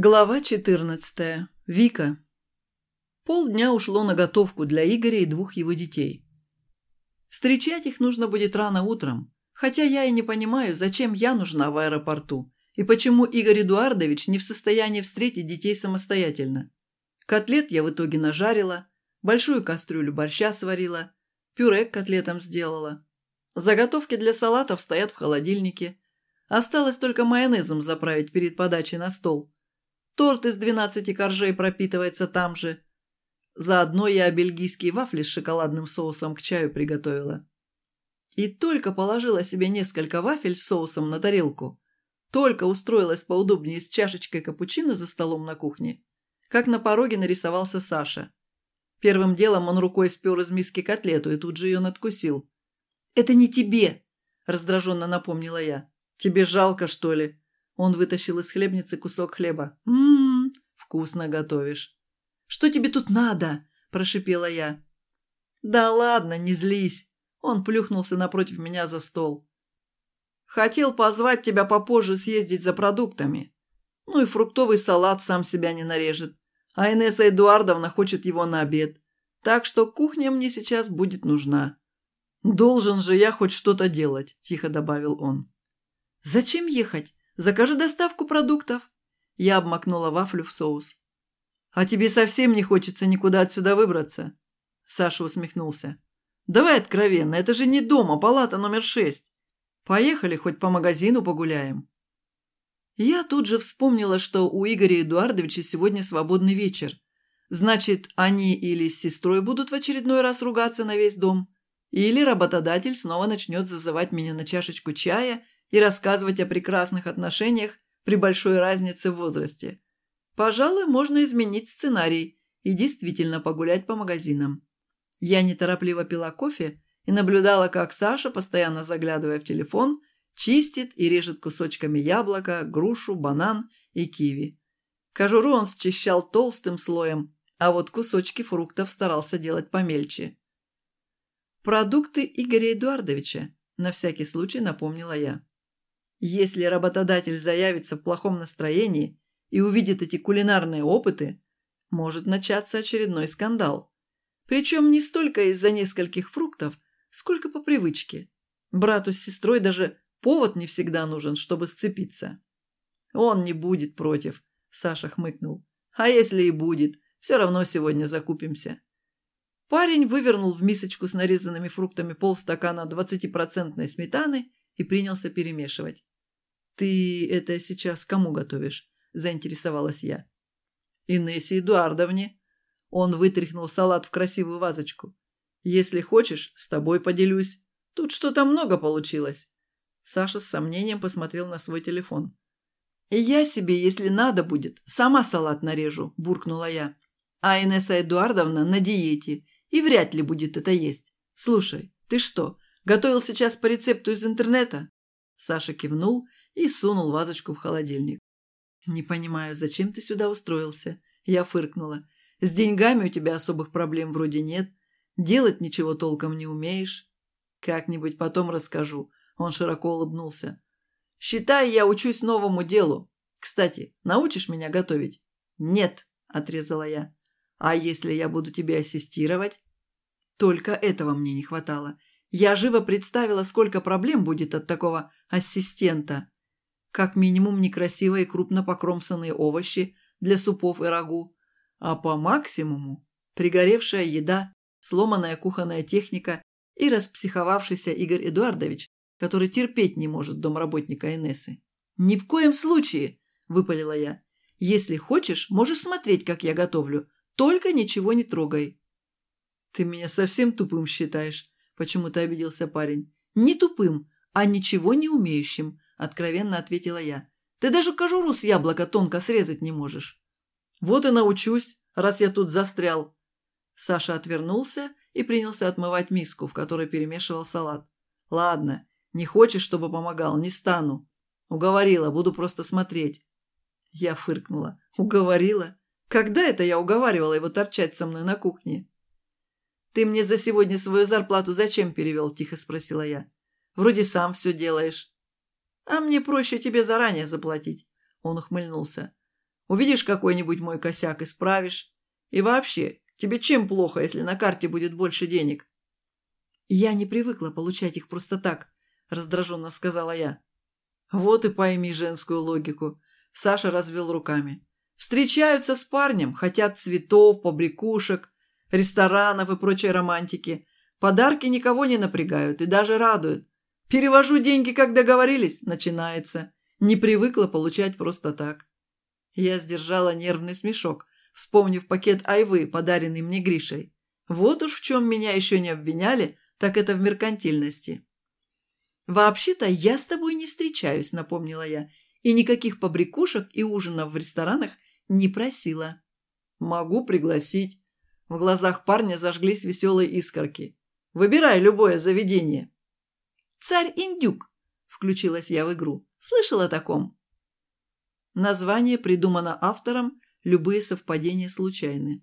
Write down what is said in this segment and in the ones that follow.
Глава 14. Вика. Полдня ушло на готовку для Игоря и двух его детей. Встречать их нужно будет рано утром, хотя я и не понимаю, зачем я нужна в аэропорту и почему Игорь Эдуардович не в состоянии встретить детей самостоятельно. Котлет я в итоге нажарила, большую кастрюлю борща сварила, пюре к котлетам сделала. Заготовки для салатов стоят в холодильнике. Осталось только майонезом заправить перед подачей на стол – Торт из двенадцати коржей пропитывается там же. Заодно я бельгийские вафли с шоколадным соусом к чаю приготовила. И только положила себе несколько вафель с соусом на тарелку, только устроилась поудобнее с чашечкой капучино за столом на кухне, как на пороге нарисовался Саша. Первым делом он рукой спер из миски котлету и тут же ее надкусил. «Это не Он вытащил из хлебницы кусок хлеба. «Ммм, вкусно готовишь». «Что тебе тут надо?» – прошипела я. «Да ладно, не злись!» Он плюхнулся напротив меня за стол. «Хотел позвать тебя попозже съездить за продуктами. Ну и фруктовый салат сам себя не нарежет. А Инесса Эдуардовна хочет его на обед. Так что кухня мне сейчас будет нужна». «Должен же я хоть что-то делать», – тихо добавил он. «Зачем ехать?» Закажи доставку продуктов». Я обмакнула вафлю в соус. «А тебе совсем не хочется никуда отсюда выбраться?» Саша усмехнулся. «Давай откровенно, это же не дом, а палата номер шесть. Поехали хоть по магазину погуляем». Я тут же вспомнила, что у Игоря Эдуардовича сегодня свободный вечер. Значит, они или с сестрой будут в очередной раз ругаться на весь дом, или работодатель снова начнет зазывать меня на чашечку чая и рассказывать о прекрасных отношениях при большой разнице в возрасте. Пожалуй, можно изменить сценарий и действительно погулять по магазинам. Я неторопливо пила кофе и наблюдала, как Саша, постоянно заглядывая в телефон, чистит и режет кусочками яблоко, грушу, банан и киви. Кожуру он счищал толстым слоем, а вот кусочки фруктов старался делать помельче. «Продукты Игоря Эдуардовича», – на всякий случай напомнила я. Если работодатель заявится в плохом настроении и увидит эти кулинарные опыты, может начаться очередной скандал. Причем не столько из-за нескольких фруктов, сколько по привычке. Брату с сестрой даже повод не всегда нужен, чтобы сцепиться. «Он не будет против», – Саша хмыкнул. «А если и будет, все равно сегодня закупимся». Парень вывернул в мисочку с нарезанными фруктами полстакана двадцатипроцентной сметаны и принялся перемешивать. «Ты это сейчас кому готовишь?» – заинтересовалась я. «Инессе Эдуардовне». Он вытряхнул салат в красивую вазочку. «Если хочешь, с тобой поделюсь. Тут что-то много получилось». Саша с сомнением посмотрел на свой телефон. «Я себе, если надо будет, сама салат нарежу», – буркнула я. «А Инесса Эдуардовна на диете, и вряд ли будет это есть. Слушай, ты что, готовил сейчас по рецепту из интернета?» Саша кивнул и сунул вазочку в холодильник. «Не понимаю, зачем ты сюда устроился?» Я фыркнула. «С деньгами у тебя особых проблем вроде нет. Делать ничего толком не умеешь. Как-нибудь потом расскажу». Он широко улыбнулся. «Считай, я учусь новому делу. Кстати, научишь меня готовить?» «Нет», — отрезала я. «А если я буду тебе ассистировать?» Только этого мне не хватало. Я живо представила, сколько проблем будет от такого ассистента. Как минимум некрасивые крупно покромсанные овощи для супов и рагу, а по максимуму пригоревшая еда, сломанная кухонная техника и распсиховавшийся Игорь Эдуардович, который терпеть не может домработника Инессы. «Ни в коем случае!» – выпалила я. «Если хочешь, можешь смотреть, как я готовлю. Только ничего не трогай». «Ты меня совсем тупым считаешь?» Почему-то обиделся парень. «Не тупым, а ничего не умеющим», – откровенно ответила я. «Ты даже кожуру с яблока тонко срезать не можешь». «Вот и научусь, раз я тут застрял». Саша отвернулся и принялся отмывать миску, в которой перемешивал салат. «Ладно, не хочешь, чтобы помогал, не стану. Уговорила, буду просто смотреть». Я фыркнула. «Уговорила? Когда это я уговаривала его торчать со мной на кухне?» Ты мне за сегодня свою зарплату зачем перевел?» – тихо спросила я. «Вроде сам все делаешь». «А мне проще тебе заранее заплатить», – он ухмыльнулся. «Увидишь какой-нибудь мой косяк, исправишь. И вообще, тебе чем плохо, если на карте будет больше денег?» «Я не привыкла получать их просто так», – раздраженно сказала я. «Вот и пойми женскую логику», – Саша развел руками. «Встречаются с парнем, хотят цветов, побрякушек». ресторанов и прочей романтики. Подарки никого не напрягают и даже радуют. Перевожу деньги, как договорились, начинается. Не привыкла получать просто так». Я сдержала нервный смешок, вспомнив пакет айвы, подаренный мне Гришей. Вот уж в чем меня еще не обвиняли, так это в меркантильности. «Вообще-то я с тобой не встречаюсь», — напомнила я, «и никаких побрякушек и ужинов в ресторанах не просила». «Могу пригласить». В глазах парня зажглись веселые искорки. «Выбирай любое заведение». «Царь-индюк», – включилась я в игру. «Слышал о таком?» Название придумано автором, любые совпадения случайны.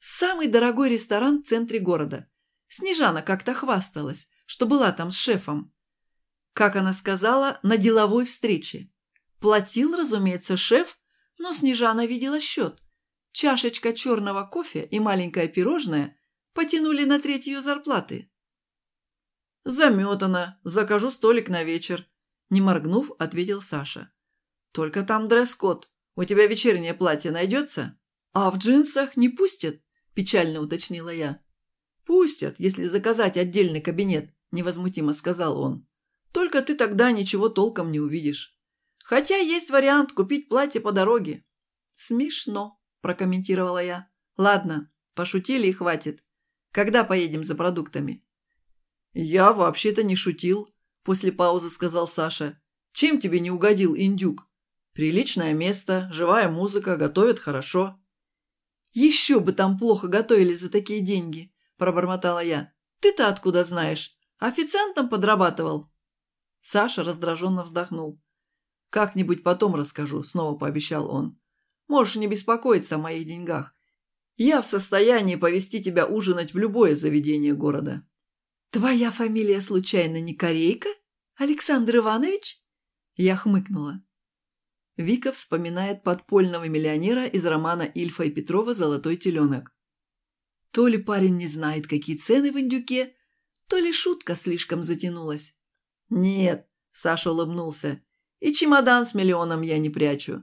«Самый дорогой ресторан в центре города. Снежана как-то хвасталась, что была там с шефом. Как она сказала, на деловой встрече. Платил, разумеется, шеф, но Снежана видела счет чашечка черного кофе и маленькое пирожное потянули на третью зарплаты. «Заметано. Закажу столик на вечер», – не моргнув, ответил Саша. «Только там дресс-код. У тебя вечернее платье найдется?» «А в джинсах не пустят?» – печально уточнила я. «Пустят, если заказать отдельный кабинет», – невозмутимо сказал он. «Только ты тогда ничего толком не увидишь. Хотя есть вариант купить платье по дороге». «Смешно», прокомментировала я. «Ладно, пошутили и хватит. Когда поедем за продуктами?» «Я вообще-то не шутил», – после паузы сказал Саша. «Чем тебе не угодил индюк? Приличное место, живая музыка, готовят хорошо». «Еще бы там плохо готовили за такие деньги», – пробормотала я. «Ты-то откуда знаешь? Официантом подрабатывал». Саша раздраженно вздохнул. «Как-нибудь потом расскажу», – снова пообещал он. Можешь не беспокоиться о моих деньгах. Я в состоянии повести тебя ужинать в любое заведение города». «Твоя фамилия случайно не Корейка? Александр Иванович?» Я хмыкнула. Вика вспоминает подпольного миллионера из романа Ильфа и Петрова «Золотой теленок». То ли парень не знает, какие цены в индюке, то ли шутка слишком затянулась. «Нет», – Саша улыбнулся, – «и чемодан с миллионом я не прячу.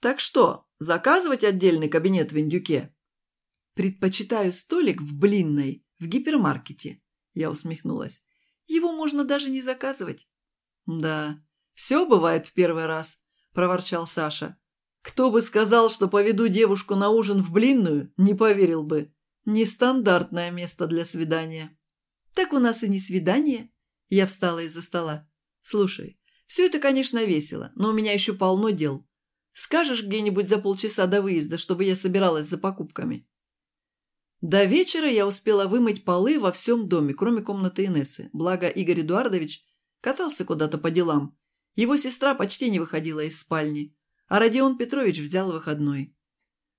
Так что, заказывать отдельный кабинет в индюке?» «Предпочитаю столик в блинной, в гипермаркете», – я усмехнулась. «Его можно даже не заказывать». «Да, все бывает в первый раз», – проворчал Саша. «Кто бы сказал, что поведу девушку на ужин в блинную, не поверил бы. Нестандартное место для свидания». «Так у нас и не свидание», – я встала из-за стола. «Слушай, все это, конечно, весело, но у меня еще полно дел. Скажешь где-нибудь за полчаса до выезда, чтобы я собиралась за покупками». До вечера я успела вымыть полы во всем доме, кроме комнаты Инессы. Благо Игорь Эдуардович катался куда-то по делам. Его сестра почти не выходила из спальни, а Родион Петрович взял выходной.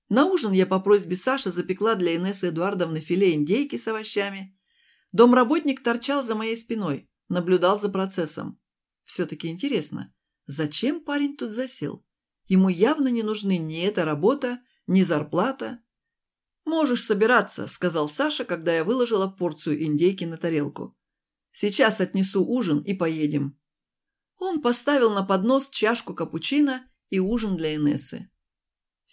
На ужин я по просьбе Саши запекла для Инессы Эдуардовны филе индейки с овощами. Домработник торчал за моей спиной, наблюдал за процессом. Все-таки интересно, зачем парень тут засел? Ему явно не нужны ни эта работа, ни зарплата. «Можешь собираться», – сказал Саша, когда я выложила порцию индейки на тарелку. «Сейчас отнесу ужин и поедем». Он поставил на поднос чашку капучино и ужин для Инессы.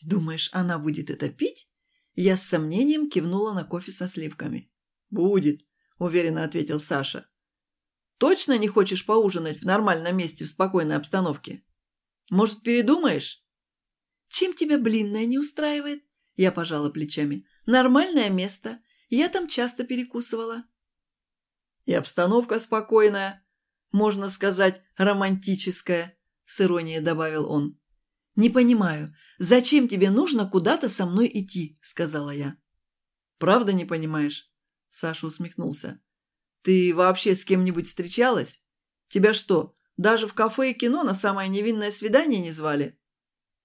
«Думаешь, она будет это пить?» Я с сомнением кивнула на кофе со сливками. «Будет», – уверенно ответил Саша. «Точно не хочешь поужинать в нормальном месте в спокойной обстановке?» Может, передумаешь?» «Чем тебя блинная не устраивает?» Я пожала плечами. «Нормальное место. Я там часто перекусывала». «И обстановка спокойная. Можно сказать, романтическая», — с иронией добавил он. «Не понимаю, зачем тебе нужно куда-то со мной идти?» — сказала я. «Правда не понимаешь?» — Саша усмехнулся. «Ты вообще с кем-нибудь встречалась? Тебя что, даже в кафе и кино на самое невинное свидание не звали.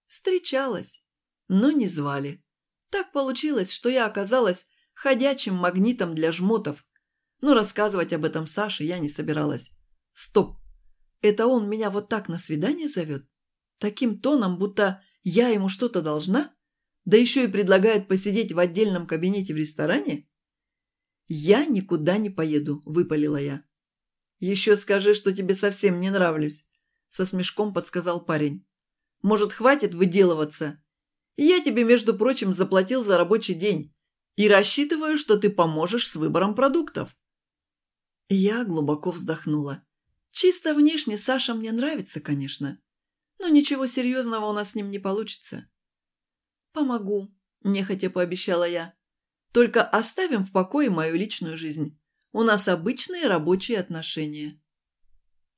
Встречалась, но не звали. Так получилось, что я оказалась ходячим магнитом для жмотов. Но ну, рассказывать об этом Саше я не собиралась. Стоп! Это он меня вот так на свидание зовет? Таким тоном, будто я ему что-то должна? Да еще и предлагает посидеть в отдельном кабинете в ресторане? «Я никуда не поеду», – выпалила я. «Еще скажи, что тебе совсем не нравлюсь», – со смешком подсказал парень. «Может, хватит выделываться? Я тебе, между прочим, заплатил за рабочий день и рассчитываю, что ты поможешь с выбором продуктов». Я глубоко вздохнула. Чисто внешне Саша мне нравится, конечно, но ничего серьезного у нас с ним не получится. «Помогу», – нехотя пообещала я. «Только оставим в покое мою личную жизнь. У нас обычные рабочие отношения.